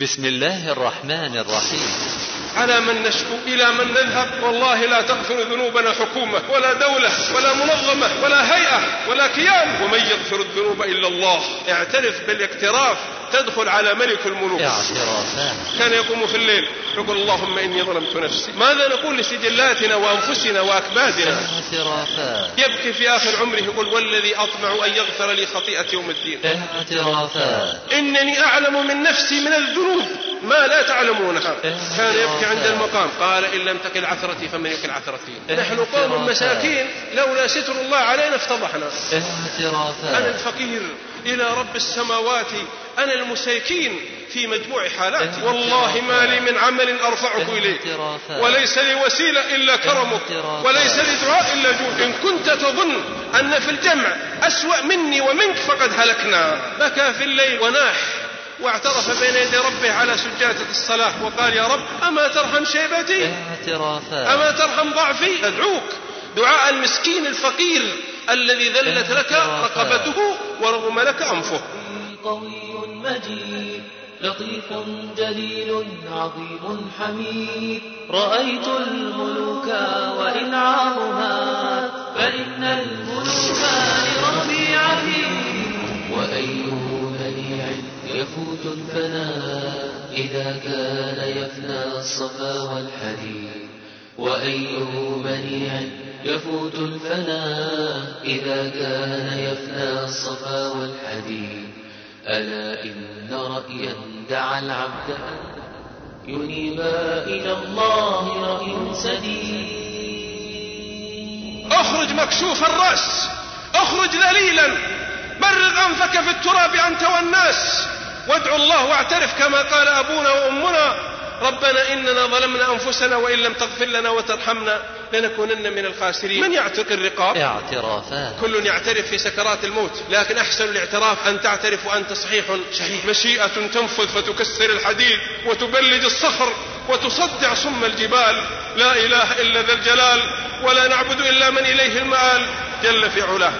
بسم الله الرحمن الرحيم. على من نشكو إلى من نذهب والله لا تغفر ذنوبنا حكومة ولا دولة ولا منظمة ولا هيئة ولا كيان. ومن يغفر الذنوب إلا الله اعترف بالاقتراف. تدخل على ملك الملوك. كان يقوم في الليل. يقول اللهم إني ظلمت نفسي. ماذا نقول لسجلاتنا وأنفسنا وأكبادنا؟ يبكي في آخر عمره يقول والذي أطمع أن يغفر لي خطيئة يوم الدين. إنني أعلم من نفسي من الذنوب ما لا تعلمونها. كان يبكي عند المقام. قال إن لم تكن عثرتي فمن يكن عثرتي. نحن قوم مساكين. لولا ستر الله علينا افتضحنا. أنا الفقير إلى رب السماوات أنا المساكين في مجموع حالاتي. والله ما لي من عمل أرفعك إليه. وليس لي وسيلة إلا كرمك. وليس لي دعاء إلا جود. إن كنت تظن أن في الجمع أسوأ مني ومنك فقد هلكنا. بكى في الليل وناح واعترف بين يدي ربه على سجادة الصلاة وقال يا رب أما ترحم شيبتي؟ أما ترحم ضعفي؟ أدعوك. دعاء المسكين الفقير الذي ذلت لك رقبته ورغم لك أنفه. قوي مجيد لطيف جليل عظيم حميد. رأيت الملوك وإن عظمت فإن الملوك لربي عبيد وأي منيع يفوت الفناء إذا كان يفنى الصفا والحديد. وأي منيع يفوت الفناء إذا كان يفنى الصفا والحديد. ألا إن رأيا دعا العبد أن ينيب إلى الله رأي سديد. أخرج مكشوف الرأس أخرج ذليلا. مرغ أنفك في التراب أنت والناس. وادعوا الله واعترف كما قال أبونا وأمنا. ربنا إننا ظلمنا أنفسنا وإن لم تغفر لنا وترحمنا لنكونن من الخاسرين. من يعتق الرقاب؟ اعترافات. كل يعترف في سكرات الموت لكن أحسن الاعتراف أن تعترف وأنت صحيح. شهيد مشيئة تنفذ فتكسر الحديد وتبلج الصخر وتصدع صم الجبال. لا إله إلا ذا الجلال ولا نعبد إلا من إليه المآل. جل في علاه.